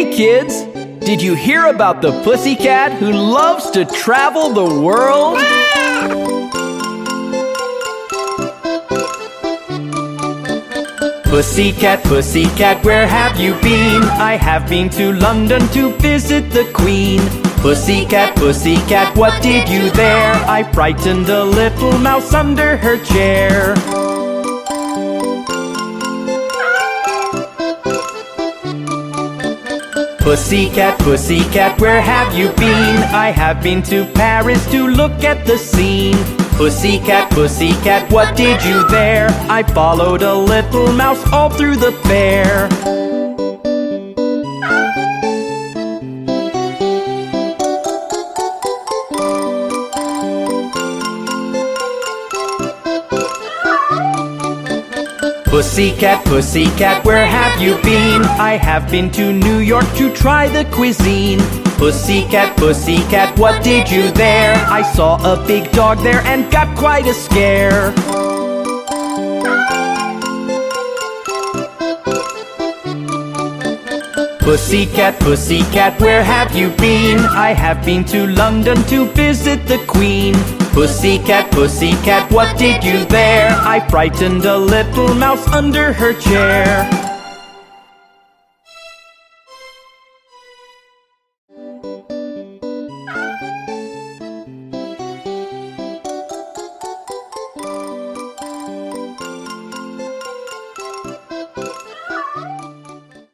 Hey kids, did you hear about the pussycat who loves to travel the world? Pussycat, pussycat, where have you been? I have been to London to visit the Queen. Pussycat, pussycat, what did you there? I frightened a little mouse under her chair. Pussycat, pussycat, where have you been? I have been to Paris to look at the scene. Pussycat, pussycat, what did you there? I followed a little mouse all through the fair. Pussycat, pussycat, where have you been? I have been to New York to try the cuisine. Pussycat, pussycat, what did you there? I saw a big dog there and got quite a scare. Pussycat, pussycat, where have you been? I have been to London to visit the Queen. Pussycat, pussycat, what did you there? I frightened a little mouse under her chair.